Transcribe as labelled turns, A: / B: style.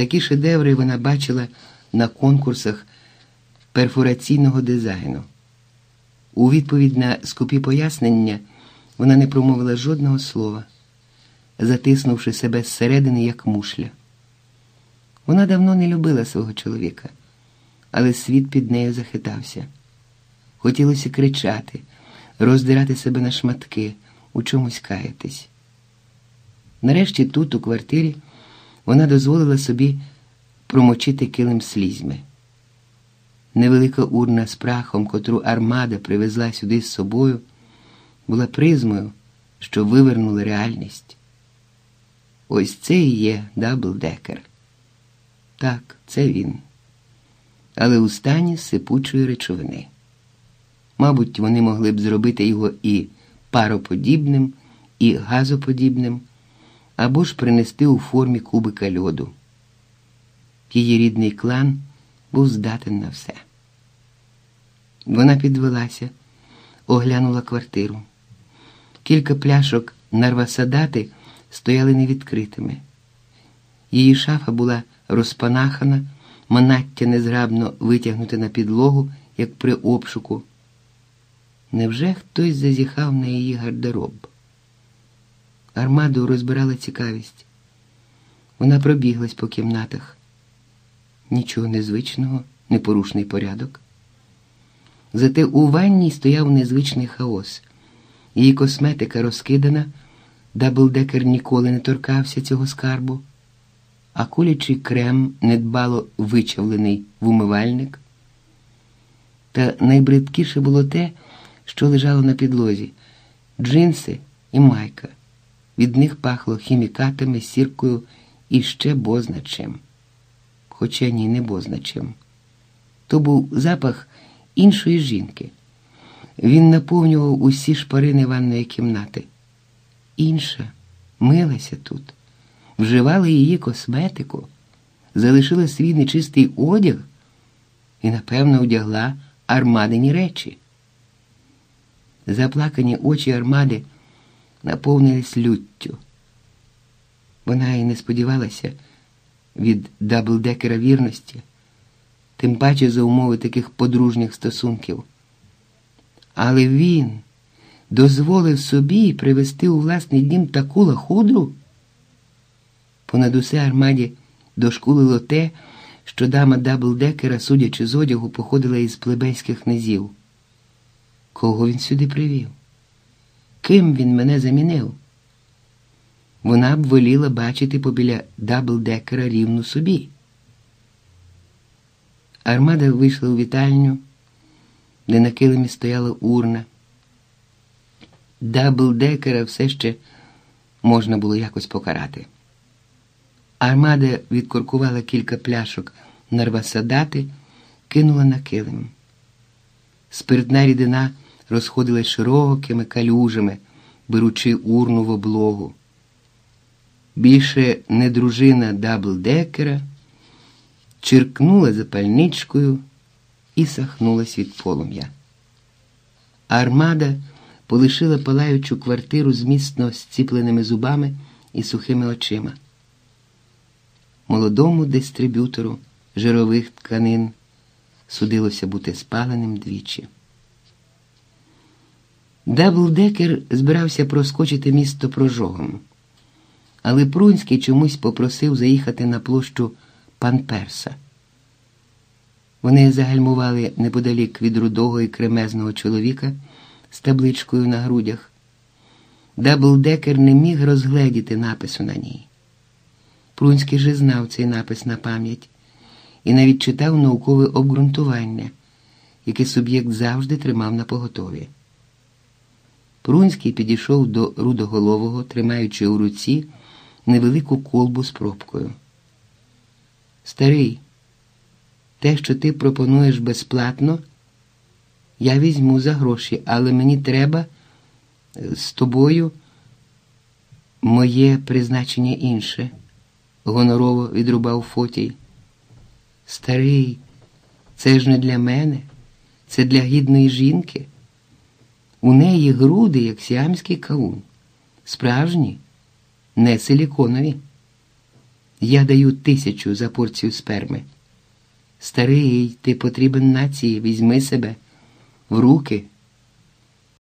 A: Такі шедеври вона бачила на конкурсах перфораційного дизайну. У відповідь на скупі пояснення вона не промовила жодного слова, затиснувши себе зсередини, як мушля. Вона давно не любила свого чоловіка, але світ під нею захитався. Хотілося кричати, роздирати себе на шматки, у чомусь каятись. Нарешті тут, у квартирі, вона дозволила собі промочити килим слізьми. Невелика урна з прахом, котру армада привезла сюди з собою, була призмою, що вивернула реальність. Ось це і є Даблдекер. Так, це він. Але у стані сипучої речовини. Мабуть, вони могли б зробити його і пароподібним, і газоподібним, або ж принести у формі кубика льоду. Її рідний клан був здатен на все. Вона підвелася, оглянула квартиру. Кілька пляшок нарвасадати стояли невідкритими. Її шафа була розпанахана, манаття незграбно витягнуте на підлогу, як при обшуку. Невже хтось зазіхав на її гардероб? Армаду розбирала цікавість. Вона пробіглась по кімнатах. Нічого незвичного, непорушний порядок. Зате у ванній стояв незвичний хаос. Її косметика розкидана, даблдекер ніколи не торкався цього скарбу, а кулячий крем недбало вичавлений в умивальник. Та найбридкіше було те, що лежало на підлозі джинси і майка. Від них пахло хімікатами, сіркою і ще бозначем. Хоча ні, не бозначем. То був запах іншої жінки. Він наповнював усі шпарини ванної кімнати. Інша милася тут, вживала її косметику, залишила свій нечистий одяг і, напевно, одягла армадині речі. Заплакані очі армади наповнились люттю. Вона і не сподівалася від даблдекера вірності, тим паче за умови таких подружніх стосунків. Але він дозволив собі привезти у власний дім таку лахудру. Понад усе армаді дошкулило те, що дама Даблдекера, судячи з одягу, походила із плебейських низів. Кого він сюди привів? Ким він мене замінив? Вона б воліла бачити побіля Даблдекера рівну собі. Армада вийшла у вітальню, де на килимі стояла урна. Даблдекера все ще можна було якось покарати. Армада відкоркувала кілька пляшок нарвасадати, кинула на килим. Спиртна рідина розходилась широкими калюжами, беручи урну в облогу. Більше не дружина Даблдекера чиркнула запальничкою і сахнулась від полум'я. Армада полишила палаючу квартиру з зціпленими зубами і сухими очима. Молодому дистриб'ютору жирових тканин судилося бути спаленим двічі. Даблдекер збирався проскочити місто прожогом, але Прунський чомусь попросив заїхати на площу Панперса. Вони загальмували неподалік від рудого і кремезного чоловіка з табличкою на грудях. Даблдекер не міг розгледіти напису на ній. Прунський же знав цей напис на пам'ять і навіть читав наукове обґрунтування, яке суб'єкт завжди тримав на поготові. Прунський підійшов до рудоголового, тримаючи у руці невелику колбу з пробкою. Старий, те, що ти пропонуєш безплатно, я візьму за гроші, але мені треба з тобою моє призначення інше, гонорово відрубав Фотій. Старий, це ж не для мене, це для гідної жінки. У неї груди, як сіамський каун, справжні, не силіконові. Я даю тисячу за порцію сперми. Старий, ти потрібен нації, візьми себе в руки.